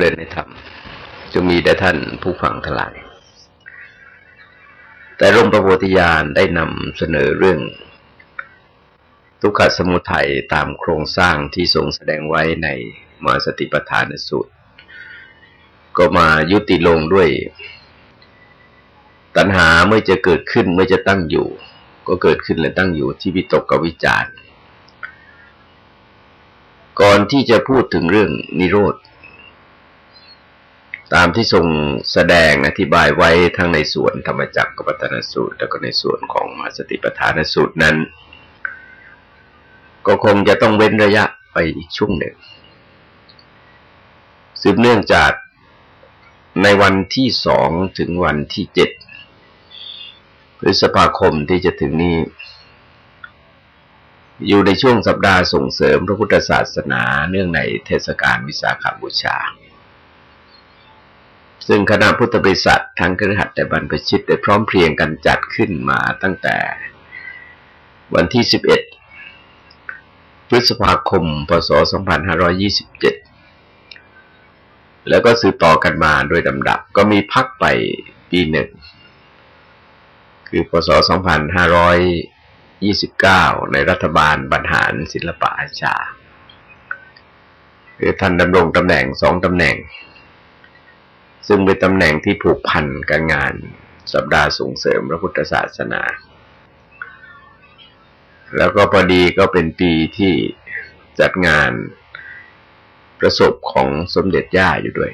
เดินในธรรมจะมีแต่ท่านผู้ฟังทั้งหลาย แต่ร่มประโพธิญาณได้นำเสนอเรื่อง ทุกขสมุทัยตามโครงสร้างที่ทรงแสดงไว้ในมาสติปัฏฐานสูตร ก็มายุติลงด้วย ตัณหาเมื่อจะเกิดขึ้นเมื่อจะตั้งอยู่ ก็เกิดขึ้นและตั้งอยู่ที่วิตกกับวิจารก่อนที่จะพูดถึงเรื่องนิโรธ ตามที่ทรงแสดงอธิบายไว้ทั้งในส่วนธรรมจักรกับปัตนสูตร แล้วก็ในส่วนของมาสติปัฏฐานสูตรนั้น ก็คงจะต้องเว้นระยะไปอีกช่วงหนึ่ง สืบเนื่องจากในวันที่สองถึงวันที่เจ็ดพฤษภาคมที่จะถึงนี้ อยู่ในช่วงสัปดาห์ส่งเสริมพระพุทธศาสนาเนื่องในเทศกาลวิสาขบูชา ซึ่งคณะพุทธบริษัททั้งครหัสแต่บรรพชิตได้พร้อมเพรียงกันจัดขึ้นมาตั้งแต่วันที่ 11 พฤษภาคม พศ 2527 แล้วก็สืบต่อกันมาโดยลำดับ ก็มีพักไปปีหนึ่ง คือพศ 2529 ในรัฐบาลบรรหารศิลปะอาชา คือท่านดำรงตำแหน่งสองตำแหน่ง ซึ่งเป็นตำแหน่งที่ผูกพันกับงานสัปดาห์ส่งเสริมพระพุทธศาสนา แล้วก็พอดีก็เป็นปีที่จัดงานประสบของสมเด็จย่าอยู่ด้วย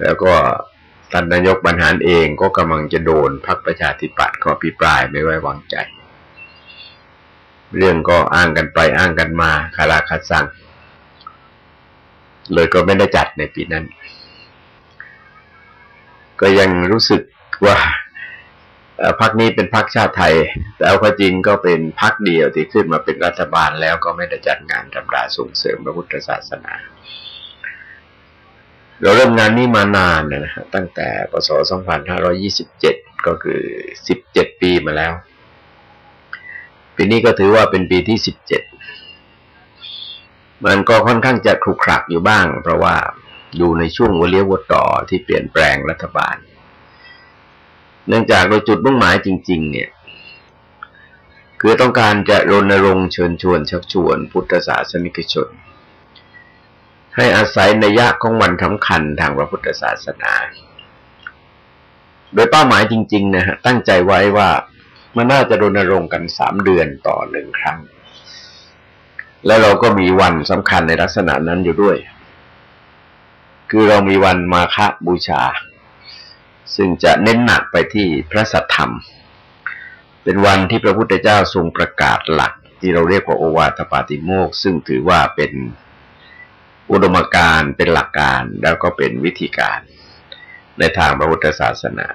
แล้วก็ท่านนายกบรรหารเองก็กำลังจะโดนพรรคประชาธิปัตย์ก็พิปรายไม่ไว้วางใจ เรื่องก็อ้างกันไปอ้างกันมาคาราคัดสั่งเลยก็ไม่ได้จัดในปีนั้น ก็ยังรู้สึกว่าพรรคนี้เป็นพรรคชาติไทย แต่เอาจริงก็เป็นพรรคเดียวที่ขึ้นมาเป็นรัฐบาลแล้วก็ไม่ได้จัดงานธรรมดาส่งเสริมพระพุทธศาสนา เราเริ่มงานนี้มานานนะฮะตั้งแต่ปศ 2527 ก็คือ 17 ปีมาแล้ว ปีนี้ก็ถือว่าเป็นปีที่ 17 มันก็ค่อนข้างจะครุขระอยู่บ้าง เพราะว่า อยู่ในช่วงวเลี้ยววต่อที่เปลี่ยนแปลงรัฐบาล เนื่องจากโดยจุดมุ่งหมายจริง ๆ เนี่ย คือต้องการจะรณรงค์เชิญชวนชักชวน พุทธศาสนิกชน ให้อาศัยในยะของวันสำคัญทางพระพุทธศาสนา โดยเป้าหมายจริง ๆ นะฮะตั้งใจไว้ว่ามันน่าจะรณรงค์กันสามเดือนต่อหนึ่งครั้ง แล้วเราก็มีวันสำคัญในลักษณะนั้นอยู่ด้วย คือเรามีวันมาฆบูชา ซึ่งจะเน้นหนักไปที่พระสัทธรรม เป็นวันที่พระพุทธเจ้าทรงประกาศหลัก ที่เราเรียกว่าโอวาทปาติโมกซึ่งถือว่าเป็นอุดมการเป็นหลักการแล้วก็เป็นวิธีการ ในทางพระพุทธศาสนา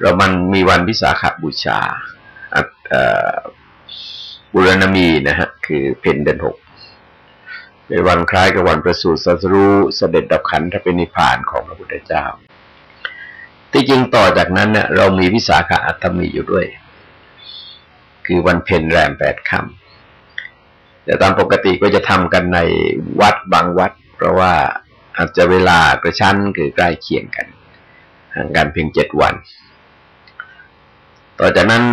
เรามันมีวันวิสาขบูชาบุรณมีนะฮะคือเพนเดือนหก เป็นวันคล้ายกับวันประสูติสัสรู้เสด็จดับขันธเป็นนิพพานของพระพุทธเจ้า ที่จริงต่อจากนั้นเนี่ยเรามีวิสาขาอัตมีอยู่ด้วย คือวันเพ็ญแรมแปดค่ำแต่ตามปกติก็จะทำกันในวัดบางวัด เพราะว่าอาจจะเวลากระชั้นคือใกล้เคียงกันห่างกันเพียงเจ็ดวัน ต่อจากนั้น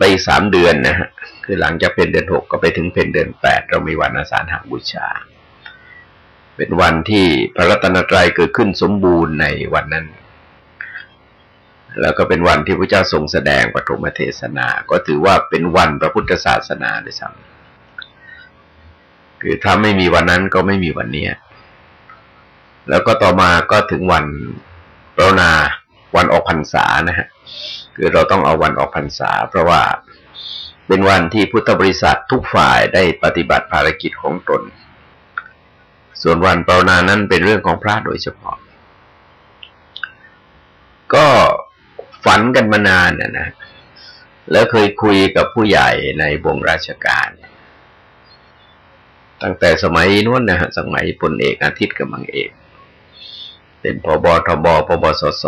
ไปสามเดือนนะฮะคือหลังจากเป็นเดือนหกก็ไปถึงเป็นเดือนแปดเรามีวันอาสาฬหบูชา เป็นวันที่พระรัตนตรัยเกิดขึ้นสมบูรณ์ในวันนั้น แล้วก็เป็นวันที่พระเจ้าทรงแสดงปฐมเทศนา ก็ถือว่าเป็นวันพระพุทธศาสนาด้วยซ้ำคือถ้าไม่มีวันนั้นก็ไม่มีวันนี้แล้วก็ต่อมาก็ถึงวันปรนาวันออกพรรษานะฮะ คือเราต้องเอาวันออกพรรษา เพราะว่าเป็นวันที่พุทธบริษัททุกฝ่ายได้ปฏิบัติภารกิจของตน ส่วนวันปรนานั้นเป็นเรื่องของพระโดยเฉพาะ ก็ฝันกันมานานนะนะ แล้วเคยคุยกับผู้ใหญ่ในวงราชการ ตั้งแต่สมัยนู้นนะฮะสมัยพลเอกอาทิตย์กำลังเอก เป็นพบทบพบสส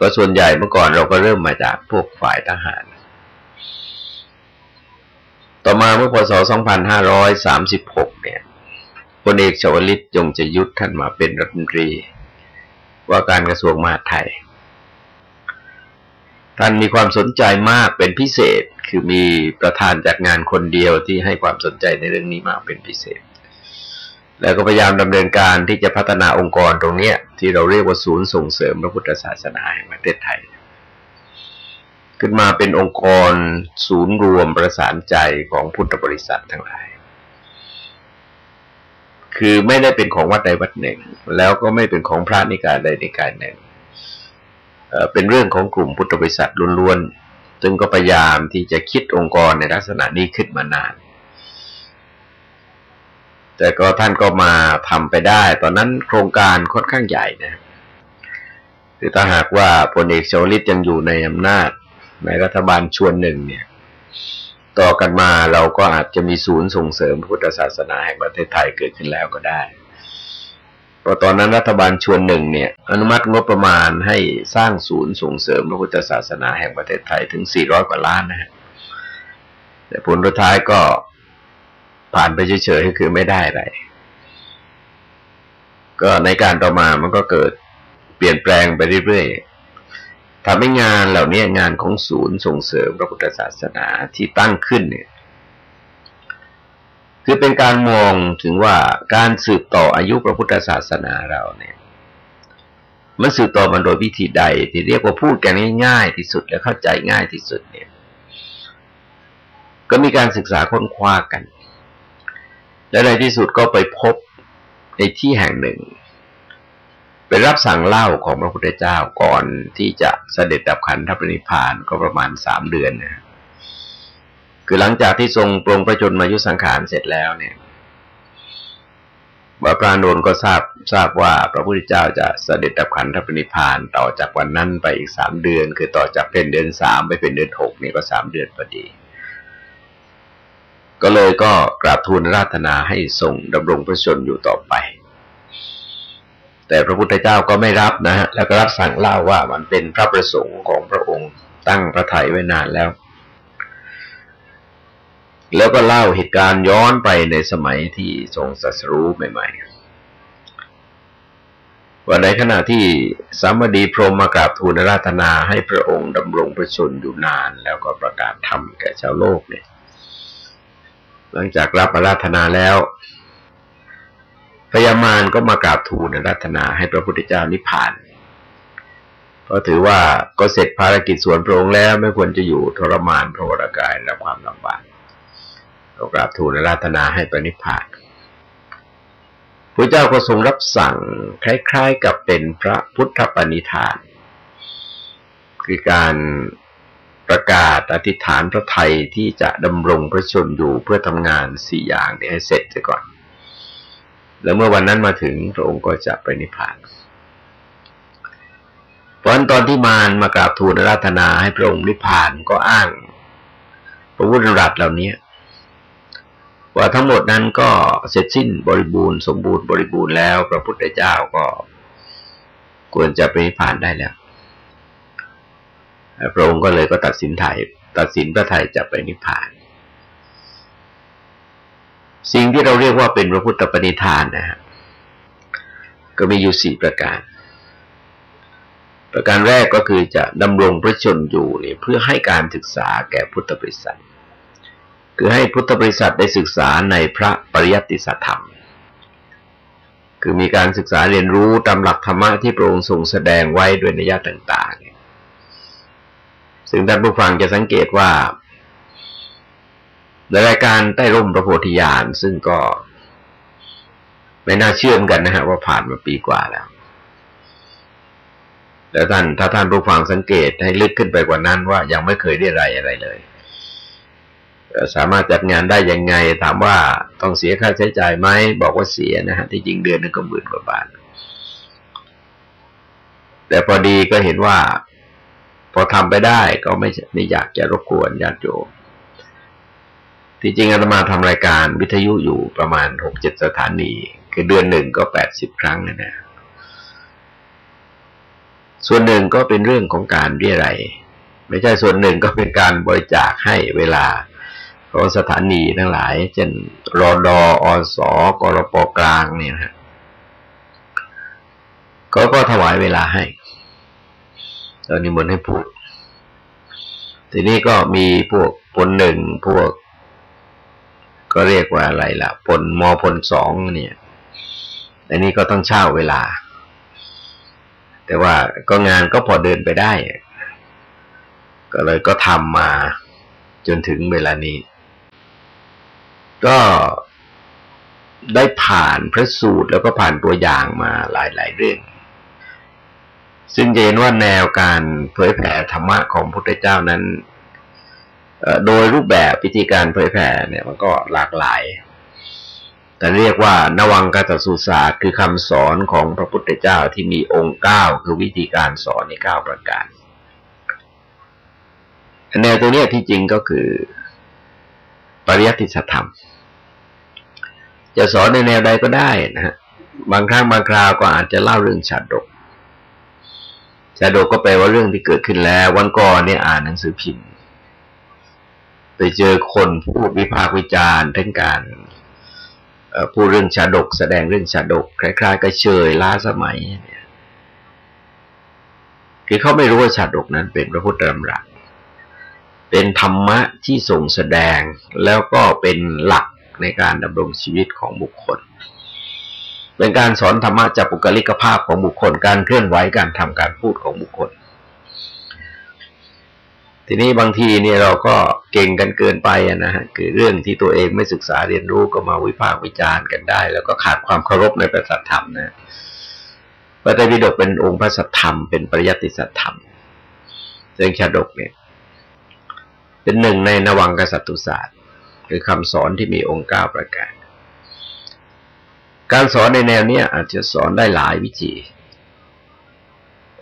ก็ส่วนใหญ่เมื่อก่อนเราก็เริ่มมาจากพวกฝ่ายทหาร ต่อมาเมื่อพศ 2536 เนี่ยพลเอกชวลิตยงจะยุทธท่านมาเป็นรัฐมนตรี ว่าการกระทรวงมหาดไทย ท่านมีความสนใจมากเป็นพิเศษ คือมีประธานจัดงานคนเดียวที่ให้ความสนใจในเรื่องนี้มากเป็นพิเศษ แล้วก็พยายามดำเนินการที่จะพัฒนาองค์กรตรงนี้ที่เราเรียกว่าศูนย์ส่งเสริมพระพุทธศาสนาแห่งประเทศไทย ขึ้นมาเป็นองค์กรศูนย์รวมประสานใจของพุทธบริษัททั้งหลาย คือไม่ได้เป็นของวัดใดวัดหนึ่ง แล้วก็ไม่เป็นของพระนิกายใดนิกายหนึ่งเป็นเรื่องของกลุ่มพุทธบริษัทล้วนๆ ซึ่งก็พยายามที่จะคิดองค์กรในลักษณะนี้ขึ้นมานาน แต่ก็ท่านก็มาทำไปได้ ตอนนั้นโครงการค่อนข้างใหญ่นะคือถ้าหากว่าพลเอกชวลิตยังอยู่ในอำนาจในรัฐบาลชวนหนึ่งเนี่ย ต่อกันมาเราก็อาจจะมีศูนย์ส่งเสริมพุทธศาสนาแห่งประเทศไทยเกิดขึ้นแล้วก็ได้เพราะตอนนั้นรัฐบาลชวนหนึ่งเนี่ย อนุมัติงบประมาณให้สร้างศูนย์ส่งเสริมพระพุทธศาสนาแห่งประเทศไทยถึงสี่ร้อยกว่าล้านนะฮะแต่ผลท้ายก็ ผ่านไปเฉยๆคือไม่ได้อะไร ก็ในการต่อมามันก็เกิดเปลี่ยนแปลงไปเรื่อยๆทำให้งานเหล่านี้งานของศูนย์ส่งเสริมพระพุทธศาสนาที่ตั้งขึ้นเนี่ย คือเป็นการมองถึงว่าการสืบต่ออายุพระพุทธศาสนาเราเนี่ย มันสืบต่อมันโดยวิธีใด ที่เรียกว่าพูดกันง่ายๆที่สุดและเข้าใจง่ายที่สุดเนี่ย ก็มีการศึกษาค้นคว้ากัน และในที่สุดก็ไปพบในที่แห่งหนึ่งไปรับสั่งเล่าของพระพุทธเจ้าก่อนที่จะเสด็จดับขันธปรินิพานก็ประมาณสามเดือนนะคือหลังจากที่ทรงปรงประชนมายุสังขารเสร็จแล้วเนี่ยบาพระนนก็ทราบทราบว่าพระพุทธเจ้าจะเสด็จดับขันธปรินิพานต่อจากวันนั้นไปอีกสามเดือน คือต่อจากเป็นเดือนสามไปเป็นเดือนหกนี่ก็สามเดือนพอดี ก็เลยก็กราบทูลราธนาให้ทรงดำรงพระชนอยู่ต่อไป แต่พระพุทธเจ้าก็ไม่รับนะฮะแล้วก็รับสั่งเล่าว่ามันเป็นพระประสงค์ของพระองค์ตั้งพระทัยไว้นานแล้ว แล้วก็เล่าเหตุการณ์ย้อนไปในสมัยที่ทรงสัสรู้ใหม่ ๆ ว่าในขณะที่สามดีพรหมมากราบทูลราธนาให้พระองค์ดำรงประชนอยู่นาน แล้วก็ประกาศธรรมแก่ชาวโลกเนี่ย หลังจากรับอาราธนาแล้วพญามารก็มากราบทูลรัตนาให้พระพุทธเจ้านิพพานเพราะถือว่าก็เสร็จภารกิจส่วนพระองค์แล้วไม่ควรจะอยู่ทรมานพระวรากายและความลำบากก็กราบทูลรัตนาให้ปนิพพานพระเจ้าก็ทรงรับสั่งคล้าย ๆ กับเป็นพระพุทธปณิธาน คือการ ประกาศอธิษฐานพระไทยที่จะดำรงพระชนอยู่เพื่อทำงานสี่อย่างนี้ให้เสร็จก่อน แล้วเมื่อวันนั้นมาถึงพระองค์ก็จะไปนิพพานเพราะตอนที่มารมากราบทูลรัตนาให้พระองค์นิพพานก็อ้าง พระพุทธรัตเหล่านี้ว่าทั้งหมดนั้นก็เสร็จสิ้นบริบูรณ์สมบูรณ์บริบูรณ์แล้วพระพุทธเจ้าก็ควรจะไปนิพพานได้แล้ว พระองค์ก็เลยก็ตัดสินไทยตัดสินพระไทยจะไปนิพพาน สิ่งที่เราเรียกว่าเป็นพระพุทธปณิธานนะฮะก็มีอยู่สี่ประการ ประการแรกก็คือจะดำรงพระชนอยู่นี่เพื่อให้การศึกษาแก่พุทธบริษัท คือให้พุทธบริษัทได้ศึกษาในพระปริยัติสัธรรม คือมีการศึกษาเรียนรู้ตามหลักธรรมะที่พระองค์ทรงแสดงไว้ด้วยนิยาต่าง ซึ่งท่านผู้ฟังจะสังเกตว่าในรายการใต้ร่มพระโพธิญาณซึ่งก็ไม่น่าเชื่อมกันนะฮะว่าผ่านมาปีกว่าแล้ว แล้วท่านถ้าท่านผู้ฟังสังเกตให้ลึกขึ้นไปกว่านั้นว่ายังไม่เคยได้ไรอะไรเลย สามารถจัดงานได้ยังไง ถามว่าต้องเสียค่าใช้จ่ายไหมบอกว่าเสียนะฮะที่จริงเดือนนึงก็หมื่นกว่าบาทแต่พอดีก็เห็นว่า พอทำไปได้ก็ไม่ไม่อยากจะรบกวนญาติโยมที่จริงอาตมาทำรายการวิทยุอยู่ประมาณหกเจ็ดสถานี คือเดือนหนึ่งก็แปดสิบครั้งนะนะส่วนหนึ่งก็เป็นเรื่องของการเรียรัยไม่ใช่ส่วนหนึ่งก็เป็นการบริจาคให้เวลาของสถานีทั้งหลาย เช่นรอดออสกรปกลางเนี่ยฮะก็ก็ถวายเวลาให้ ตอนนี้มนให้พูด ทีนี้ก็มีพวกปนหนึ่งพวก ก็เรียกว่าอะไรล่ะปนมอปนสองเนี่ยอันนี้ก็ต้องเช่าเวลา แต่ว่าก็งานก็พอเดินไปได้ ก็เลยก็ทำมาจนถึงเวลานี้ ก็ได้ผ่านพระสูตรแล้วก็ผ่านตัวอย่างมาหลาย ๆ เรื่อง ซึ่งเห็นว่าแนวการเผยแผ่ธรรมะของพระพุทธเจ้านั้นโดยรูปแบบวิธีการเผยแผ่เนี่ยมันก็หลากหลาย แต่เรียกว่านวังกัตสุศาส์คือคำสอนของพระพุทธเจ้าที่มีองค์เก้าคือวิธีการสอนในเก้าประการ แนวตัวนี้ที่จริงก็คือ ปริยัติสธรรม จะสอนในแนวใดก็ได้นะฮะบางครั้งบางคราวก็อาจจะเล่าเรื่องชาดก ชาดกก็แปลว่าเรื่องที่เกิดขึ้นแล้ว วันก่อนเนี่ยอ่านหนังสือพิมพ์ ไปเจอคนพูดวิพากษ์วิจารณ์ทั้งการพูดเรื่องชาดก แสดงเรื่องชาดกคล้ายๆกับเชยล้าสมัยเนี่ยคือเขาไม่รู้ว่าชาดกนั้นเป็นพระพุทธธรรมรักเป็นธรรมะที่ส่งแสดงแล้วก็เป็นหลักในการดำรงชีวิตของบุคคล เป็นการสอนธรรมะจากปุกลิกภาพของบุคคลการเคลื่อนไหวการทำการพูดของบุคคล ทีนี้บางทีเนี่ยเราก็เก่งกันเกินไปนะฮะคือเรื่องที่ตัวเองไม่ศึกษาเรียนรู้ก็มาวิพากษ์วิจารณ์กันได้ แล้วก็ขาดความเคารพในพระสัทธรรมนะพระไตรปิฎกเป็นองค์พระสัทธรรมเป็นปริยัติสัทธรรมเรื่องชาดกเนี่ย เป็นหนึ่งในนวังกษัตริย์ศาสตร์คือคำสอนที่มีองค์เก้าประการ การสอนในแนวนี้อาจจะสอนได้หลายวิธี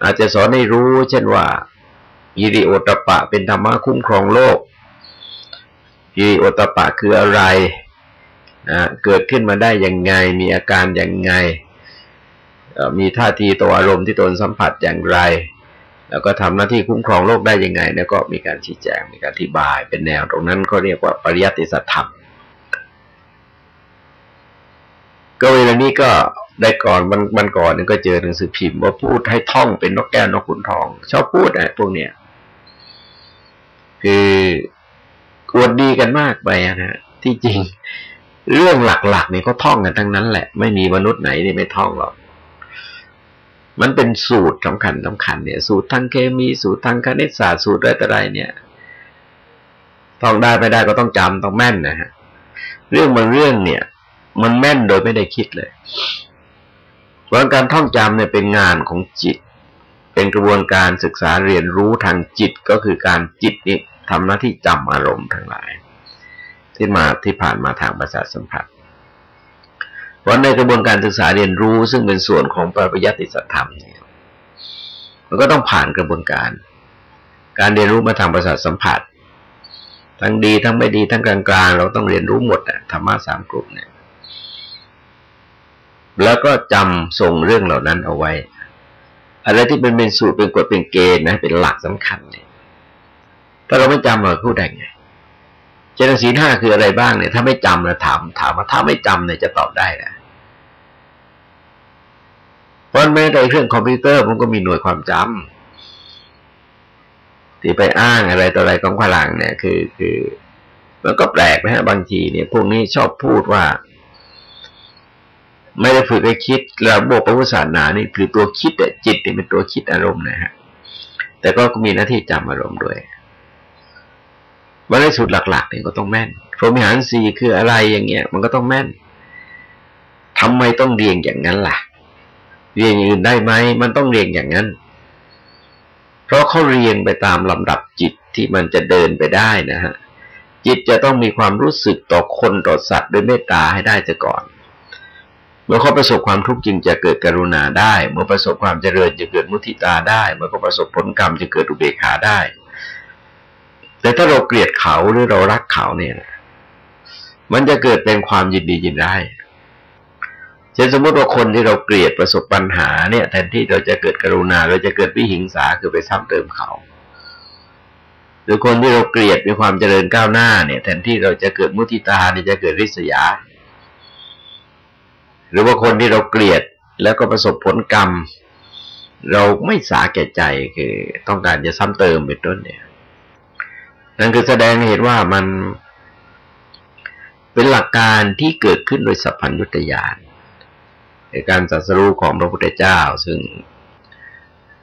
อาจจะสอนให้รู้ เช่นว่ายิริโอตปะเป็นธรรมะคุ้มครองโลกยิริโอตปะคืออะไรนะเกิดขึ้นมาได้ยังไง มีอาการอย่างไง มีท่าทีตัวอารมณ์ที่ตนสัมผัสอย่างไร แล้วก็ทำหน้าที่คุ้มครองโลกได้ยังไง แล้วก็มีการชี้แจงมีการอธิบายเป็นแนวตรงนั้นก็เรียกว่าปริยัติสัตธรรม ก็เวลานี้ก็ได้ก่อนมันมันก่อนนึงก็เจอหนังสือพิมพ์ว่าพูดให้ท่องเป็นนกแก้วนกขุนทอง ชอบพูดไอะพวกเนี้ยคืออวดดีกันมากไปนะที่จริง เรื่องหลักๆเนี่ยก็ท่องกันทั้งนั้นแหละ ไม่มีมนุษย์ไหนที่ไม่ท่องหรอกมันเป็นสูตรสำคัญสำคัญเนี่ย สูตรทางเคมีสูตรทางคณิตศาสตร์สูตรอะไรต่ออะไรเนี่ยท่องได้ไม่ได้ก็ต้องจำต้องแม่นนะฮะเรื่องบางเรื่องเนี่ย มันแม่นโดยไม่ได้คิดเลยเพราะการท่องจำเนี่ยเป็นงานของจิต เป็นกระบวนการศึกษาเรียนรู้ทางจิตก็คือการจิตนี่ทำหน้าที่จำอารมณ์ทั้งหลาย ที่มาที่ผ่านมาทางประสาทสัมผัส เพราะในกระบวนการศึกษาเรียนรู้ซึ่งเป็นส่วนของปริยัติสัธรรมเนี่ยมันก็ต้องผ่านกระบวนการ การเรียนรู้มาทางประสาทสัมผัส ทั้งดีทั้งไม่ดีทั้งกลางๆ เราต้องเรียนรู้หมดอะธรรมะสามกลุ่มเนี่ย แล้วก็จำส่งเรื่องเหล่านั้นเอาไว้ อะไรที่เป็นเป็นสูตรเป็นกฎเป็นเกณฑ์นะ เป็นหลักสำคัญเนี่ยถ้าเราไม่จำเราพูดได้ไงเจตสีห้าคืออะไรบ้างเนี่ย ถ้าไม่จำนะถาม ถามว่าถ้าไม่จำเนี่ยจะตอบได้นะเพราะแม้แต่เครื่องคอมพิวเตอร์มันก็มีหน่วยความจำที่ไปอ้างอะไรต่ออะไรของพลังเนี่ย คือคือมันก็แปลกนะฮะบางทีเนี่ย พวกนี้ชอบพูดว่า ไม่ได้ฝึกให้คิดระบบพระพุทธศาสนานี่คือตัวคิดแต่จิตนี่เป็นตัวคิดอารมณ์นะฮะแต่ก็มีหน้าที่จำอารมณ์ด้วยวันในสุดหลักๆเนี่ยก็ต้องแม่นพรหมิหารสีคืออะไรอย่างเงี้ย มันก็ต้องแม่นทำไมต้องเรียงอย่างนั้นล่ะ เรียงอื่นได้ไหมมันต้องเรียงอย่างนั้น เพราะเขาเรียงไปตามลำดับจิตที่มันจะเดินไปได้นะฮะจิตจะต้องมีความรู้สึกต่อคนต่อสัตว์ด้วยเมตตาให้ได้จะก่อน เมื่อเขาประสบความทุกข์จึงจะเกิดกรุณาได้ เมื่อประสบความเจริญจะเกิดมุทิตาได้ เมื่อเขาประสบผลกรรมจะเกิดอุเบกขาได้ แต่ถ้าเราเกลียดเขาหรือเรารักเขาเนี่ย มันจะเกิดเป็นความยินดียินได้เช่นสมมติว่าคนที่เราเกลียดประสบปัญหาเนี่ย แทนที่เราจะเกิดกรุณา เราจะเกิดวิหิงสาคือไปซ้ำเติมเขาหรือคนที่เราเกลียดมีความเจริญก้าวหน้าเนี่ย แทนที่เราจะเกิดมุทิตาเนี่ยจะเกิดริษยา หรือว่าคนที่เราเกลียดแล้วก็ประสบผลกรรม เราไม่สาแก่ใจคือต้องการจะซ้ำเติมเป็นต้นเนี่ย นั่นคือแสดงเห็นว่ามันเป็นหลักการที่เกิดขึ้นโดยสัพพัญญุตยานในการสัสรู้ของพระพุทธเจ้า ซึ่ง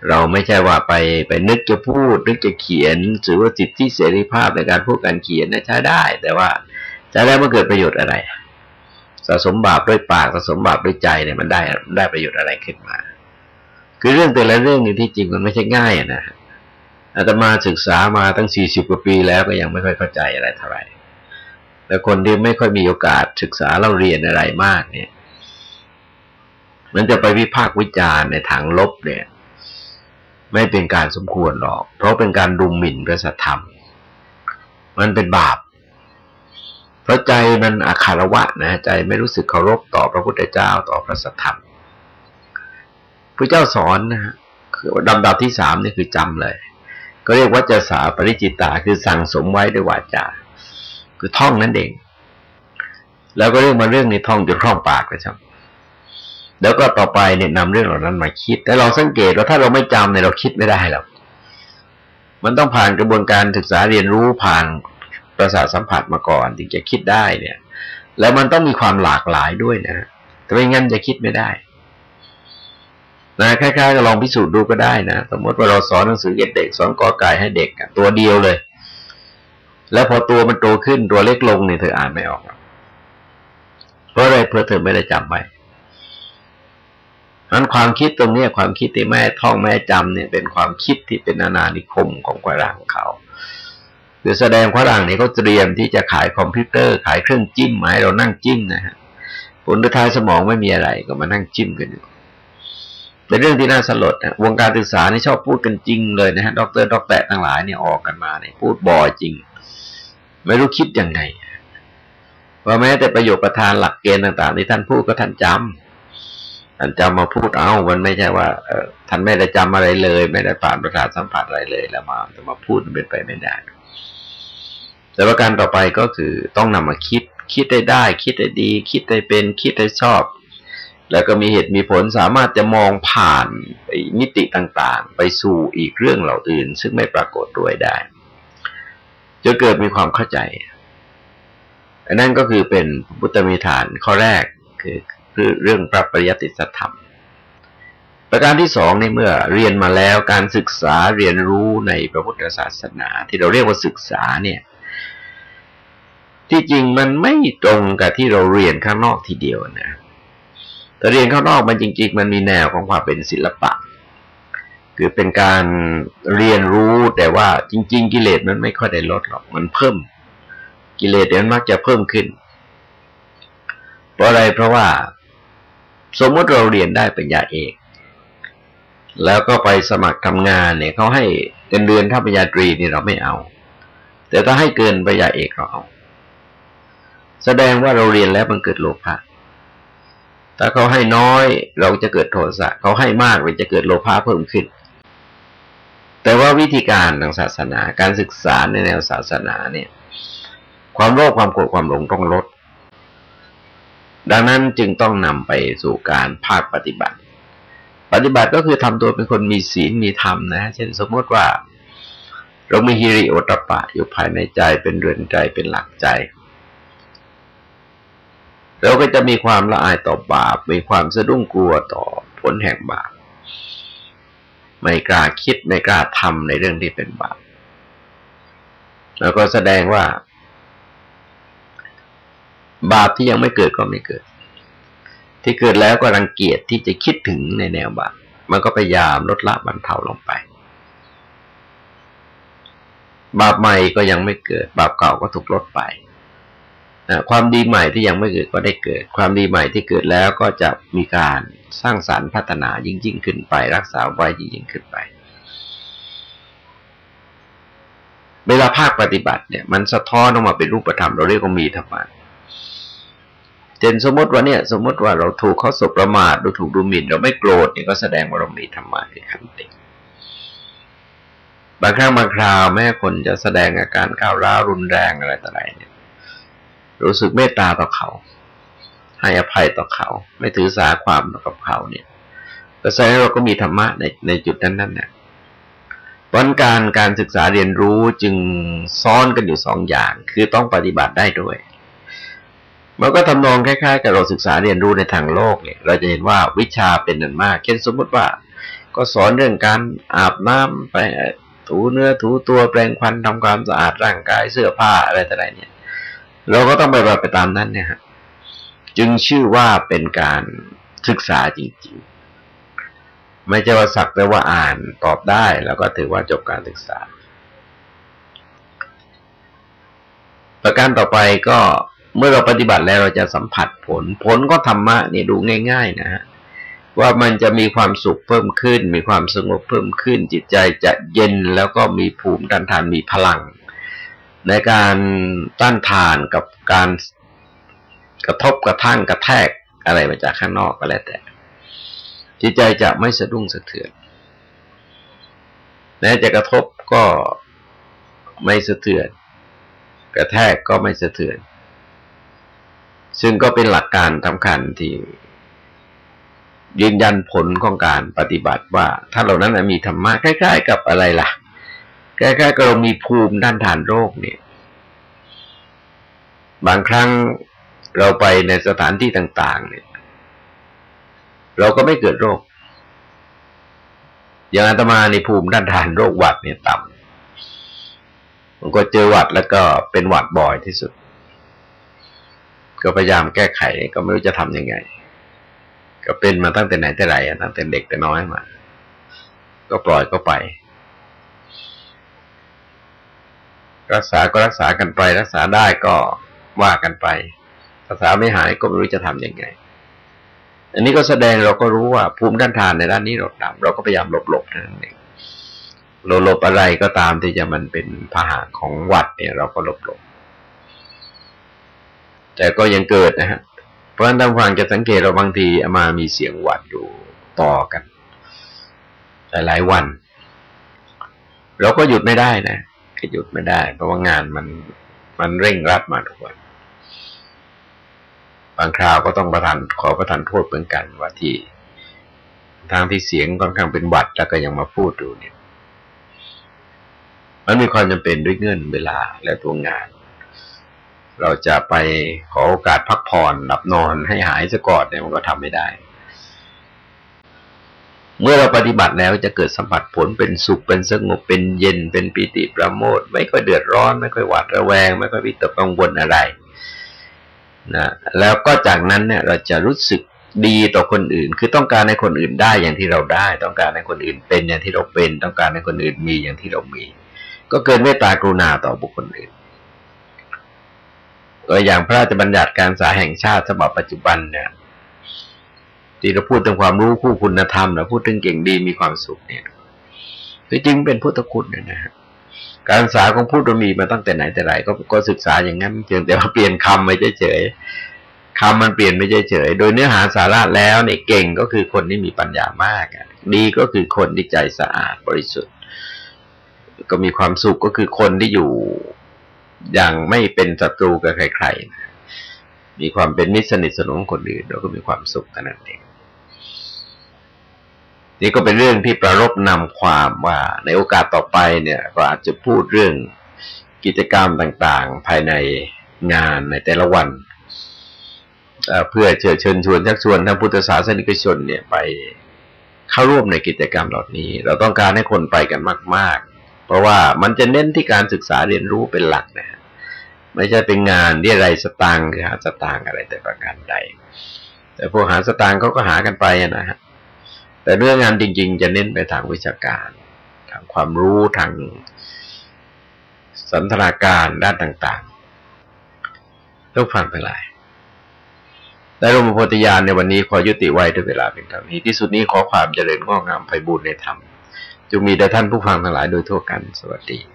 เราไม่ใช่ว่าไปไปนึกจะพูด นึกจะเขียนหรือว่าสิทธิเสรีภาพในการพูดการเขียนนะใช้ได้ แต่ว่าใช้ได้เมื่อเกิดประโยชน์อะไร สะสมบาปด้วยปากสะสมบาปด้วยใจเนี่ยมันได้ได้ประโยชน์อะไรขึ้นมา คือเรื่องแต่ละเรื่องนี่ที่จริงมันไม่ใช่ง่ายนะอาตมาศึกษามาตั้งสี่สิบกว่าปีแล้วก็ยังไม่ค่อยเข้าใจอะไรเท่าไหร่แต่คนที่ไม่ค่อยมีโอกาสศึกษาเราเรียนอะไรมากเนี่ย มันจะไปวิพากษ์วิจารณ์ในทางลบเนี่ย ไม่เป็นการสมควรหรอก เพราะเป็นการดุมหมิ่นพระสัทธรรม มันเป็นบาป เพราะใจมันอาคารวะนะใจไม่รู้สึกเคารพต่อพระพุทธเจ้าต่อพระสัทธรรมพระเจ้าสอนนะฮะคือดำดับที่สามนี่คือจำเลย ก็เรียกว่าจะสาปริจิตาคือสั่งสมไว้ด้วยวาจาคือท่องนั่นเอง แล้วก็เรื่องมาเรื่องนี้ท่องจนคล่องปากเลยครับแล้วก็ต่อไปเนี่ยนำเรื่องเหล่านั้นมาคิด แต่เราสังเกตว่าถ้าเราไม่จำเนี่ยเราคิดไม่ได้หรอกมันต้องผ่านกระบวนการศึกษาเรียนรู้ผ่าน ประสาทสัมผัสมาก่อนถึงจะคิดได้เนี่ย แล้วมันต้องมีความหลากหลายด้วยนะแต่ไม่งั้นจะคิดไม่ได้นะคล้ายๆก็ลองพิสูจน์ดูก็ได้นะสมมติว่าเราสอนหนังสือเด็กสอนกอไก่ให้เด็กตัวเดียวเลย แล้วพอตัวมันโตขึ้นตัวเล็กลงเนี่ยเธออ่านไม่ออกเพราะอะไรเพราะเธอไม่ได้จำไว้นั้นความคิดตรงนี้ความคิดที่แม่ท่องแม่จำเนี่ยเป็นความคิดที่เป็นนานานิคมของฝรั่งเขา คือแสดงฝรั่งนี่เขาเตรียมที่จะขายคอมพิวเตอร์ ขายเครื่องจิ้มมาให้เรานั่งจิ้มนะฮะผลท้ายสมองไม่มีอะไรก็มานั่งจิ้มกันอยู่เป็นเรื่องที่น่าสลดนะวงการศึกษานี่ชอบพูดกันจริงเลยนะฮะดรดรทั้งหลายเนี่ยออกกันมาเนี่ยพูดบ่อยจริง ไม่รู้คิดยังไงว่าแม้แต่ประโยคประธานหลักเกณฑ์ต่าง ๆ ที่ท่านพูดก็ท่านจำท่านจำมาพูดเอามันไม่ใช่ว่าเออท่านไม่ได้จำอะไรเลย ไม่ได้ผ่านประสาทสัมผัสอะไรเลยแล้วมาจะมาพูดเป็นไปไม่ได้ แต่ว่าการต่อไปก็คือต้องนำมาคิด คิดได้ได้ คิดได้ดี คิดได้เป็น คิดได้ชอบ แล้วก็มีเหตุมีผลสามารถจะมองผ่านมิติต่างๆ ไปสู่อีกเรื่องเหล่าอื่น ซึ่งไม่ปรากฏด้วยได้จะเกิดมีความเข้าใจอันนั้นก็คือเป็นพุทธมีฐานข้อแรกคือคือเรื่องพระปริยติสัธรรม ประการที่สองในเมื่อเรียนมาแล้วการศึกษาเรียนรู้ในพระพุทธศาสนา ที่เราเรียกว่าศึกษาเนี่ย ที่จริงมันไม่ตรงกับที่เราเรียนข้างนอกทีเดียวนะแต่เรียนข้างนอกมันจริง ๆ มันมีแนวของความเป็นศิลปะ คือเป็นการเรียนรู้แต่ว่าจริง ๆ กิเลสมันไม่ค่อยได้ลดหรอกมันเพิ่ม กิเลสมันมักจะเพิ่มขึ้น เพราะอะไรเพราะว่า สมมติเราเรียนได้เป็นญาเอกแล้วก็ไปสมัครทำงานเนี่ยเขาให้เงินเดือนถ้าปริญญาตรีนี่เราไม่เอา แต่ถ้าให้เกินปริญญาเอกเราเอา แสดงว่าเราเรียนแล้วมันเกิดโลภะถ้าเขาให้น้อยเราจะเกิดโทสะเขาให้มากเราจะเกิดโลภะเพิ่มขึ้น แต่ว่าวิธีการทางศาสนาการศึกษาในแนวศาสนาเนี่ย ความโลภความโกรธความหลงต้องลด ดังนั้นจึงต้องนำไปสู่การภาคปฏิบัติ ปฏิบัติก็คือทำตัวเป็นคนมีศีลมีธรรมนะ เช่นสมมติว่า เรามีฮิริโอตปะอยู่ภายในใจเป็นเรือนใจเป็นหลักใจ เราก็จะมีความละอายต่อบาป มีความสะดุ้งกลัวต่อผลแห่งบาป ไม่กล้าคิดไม่กล้าทำในเรื่องที่เป็นบาป แล้วก็แสดงว่า บาปที่ยังไม่เกิดก็ไม่เกิด ที่เกิดแล้วก็รังเกียจที่จะคิดถึงในแนวบาป มันก็พยายามลดละบรรเทาลงไป บาปใหม่ก็ยังไม่เกิด บาปเก่าก็ถูกลดไป ความดีใหม่ที่ยังไม่เกิดก็ได้เกิด ความดีใหม่ที่เกิดแล้วก็จะมีการสร้างสารรค์พัฒนายิ่งยิ่งขึ้นไป รักษาไว้ยิ่งยิ่งขึ้นไป เวลาภาคปฏิบัติเนี่ย มันสะท้อนออกมาเป็นรูปธรรมเราเรียกว่ามีธรรมะเช่นสมมติว่าเนี่ย สมมติว่าเราถูกเขาสบประมาทเราถูกดูหมิ่น เราไม่โกรธเนี่ยก็แสดงว่าเรามีธรรมะคือขันติบางครั้งบางคราวแม้คนจะแสดงอาการก้าวร้าวรุนแรงอะไรต่ออะไรเนี่ย รู้สึกเมตตาต่อเขา ให้อภัยต่อเขา ไม่ถือสาความต่อกับเขาเนี่ยแต่แสดงเราก็มีธรรมะในในจุดนั้นนั่นเนี่ยผลการการศึกษาเรียนรู้จึงซ้อนกันอยู่สองอย่าง คือต้องปฏิบัติได้ด้วยมันก็ทำนองคล้ายๆ กับเราศึกษาเรียนรู้ในทางโลกเนี่ย เราจะเห็นว่าวิชาเป็นนันมาก เช่นสมมติว่า ก็สอนเรื่องการอาบน้ำไปถูเนื้อถูตัวแปรงฟันทำความสะอาดร่างกายเสื้อผ้าอะไรต่ออะไรเนี่ย เราก็ต้องไปแบบไปตามนั้นเนี่ยฮะจึงชื่อว่าเป็นการศึกษาจริงๆ ไม่ใช่ว่าสักแต่ว่าอ่านตอบได้แล้วก็ถือว่าจบการศึกษา ประการต่อไปก็เมื่อเราปฏิบัติแล้วเราจะสัมผัสผล ผลก็ธรรมะนี่ดูง่าย ๆ นะฮะว่ามันจะมีความสุขเพิ่มขึ้น มีความสงบเพิ่มขึ้น จิตใจจะเย็นแล้วก็มีภูมิต้านทานมีพลัง ในการต้านทานกับการกระทบกระทั่งกระแทกอะไรมาจากข้างนอกก็แล้วแต่ จิตใจจะไม่สะดุ้งสะเทือนแม้จะกระทบก็ไม่สะเทือน กระแทกก็ไม่สะเทือน ซึ่งก็เป็นหลักการสำคัญที่ยืนยันผลของการปฏิบัติว่าถ้าเหล่านั้นมีธรรมะใกล้ๆกับอะไรล่ะ ใกล้ๆกับเรามีภูมิด้านทานโรคเนี่ย บางครั้งเราไปในสถานที่ต่าง ๆ เนี่ย เราก็ไม่เกิดโรค อย่างอาตมาในภูมิด้านทานโรคหวัดเนี่ยต่ำมันก็เจอหวัดแล้วก็เป็นหวัดบ่อยที่สุด ก็พยายามแก้ไขก็ไม่รู้จะทํำยังไง ก็เป็นมาตั้งแต่ไหนแต่ไรตั้งแต่เด็กแต่น้อยมา ก็ปล่อยก็ไป รักษาก็รักษากันไป รักษาได้ก็ว่ากันไป รักษาไม่หายก็ไม่รู้จะทํำยังไง อันนี้ก็แสดงเราก็รู้ว่าภูมิด้านทานในด้านนี้เราต่ำเราก็พยายามหลบๆนั่นเองหลบอะไรก็ตามที่จะมันเป็นพาหะของวัดเนี่ย เราก็หลบแต่ก็ยังเกิดนะฮะ เพราะฉะนั้นทางฟังจะสังเกตเราบางทีอามามีเสียงหวัดอยู่ต่อกันหลายวัน เราก็หยุดไม่ได้นะ ก็หยุดไม่ได้ เพราะว่างานมันมันเร่งรัดมาทุกวันบางคราวก็ต้องประทานขอประทานโทษเหมือนกันว่าที่ทางที่เสียงค่อนข้างเป็นหวัดแล้วก็ยังมาพูดดูเนี่ย มันมีความจำเป็นด้วยเงื่อนเวลาและตัวงาน เราจะไปขอโอกาสพักผ่อนหลับนอนให้หายซะก่อนเนี่ยมันก็ทำไม่ได้ เมื่อเราปฏิบัติแล้วจะเกิดสัมผัสผลเป็นสุขเป็นสงบเป็นเย็นเป็นปิติประโมทไม่ค่อยเดือดร้อน ไม่ค่อยหวาดระแวง ไม่ค่อยวิตกกังวลอะไรนะแล้วก็จากนั้นเนี่ยเราจะรู้สึกดีต่อคนอื่น คือต้องการให้คนอื่นได้อย่างที่เราได้ ต้องการให้คนอื่นเป็นอย่างที่เราเป็น ต้องการให้คนอื่นมีอย่างที่เรามี ก็เกิดเมตตากรุณาต่อบุคคลอื่นตัวอย่างพระราชบัญญัติการศึกษาแห่งชาติฉบับปัจจุบันเนี่ย ที่เราพูดถึงความรู้คู่คุณธรรมเราพูดถึงเก่งดีมีความสุขเนี่ยคือจริงเป็นพุทธคุณเนี่ยนะฮะการศึกษาของพุทธมีมาตั้งแต่ไหนแต่ไรก็ก็ศึกษาอย่างนั้นเพียงแต่ว่าเปลี่ยนคำไม่เฉยคำมันเปลี่ยนไม่เฉยโดยเนื้อหาสาระแล้วเนี่ยเก่งก็คือคนที่มีปัญญามากดีก็คือคนที่ใจสะอาดบริสุทธิ์ ก็มีความสุขก็คือคนที่อยู่อย่างไม่เป็นศัตรูกับใครๆมีความเป็นมิตรสนิทสนมคนอื่นเราก็มีความสุขกันนั่นเอง นี่ก็เป็นเรื่องที่ประรบนำความว่าในโอกาสต่อไปเนี่ยก็อาจจะพูดเรื่องกิจกรรมต่างๆ ภายในงานในแต่ละวันเพื่อเชิญเชิญชวนชักชวนท่านพุทธศาสนิกชนเนี่ยไปเข้าร่วมในกิจกรรมเหล่านี้ เราต้องการให้คนไปกันมาก ๆ เพราะว่ามันจะเน้นที่การศึกษาเรียนรู้เป็นหลักนะไม่ใช่เป็นงานที่ไรสตางค์หาสตางค์อะไรแต่ประการใด แต่พวกหาสตางค์เขาก็หากันไปนะฮะ แต่เรื่องงานจริง ๆ จะเน้นไปทางวิชาการ ทางความรู้ทางสันทนาการด้านต่างๆทุกฟังทั้งหลายในรมโพธิญาณในวันนี้ขอยุติไว้ด้วยเวลาเป็นเท่านี้ ที่สุดนี้ขอความเจริญงอกงามไพบูรณในธรรมจงมีแด่ท่านผู้ฟังทั้งหลายโดยทั่วกันสวัสดี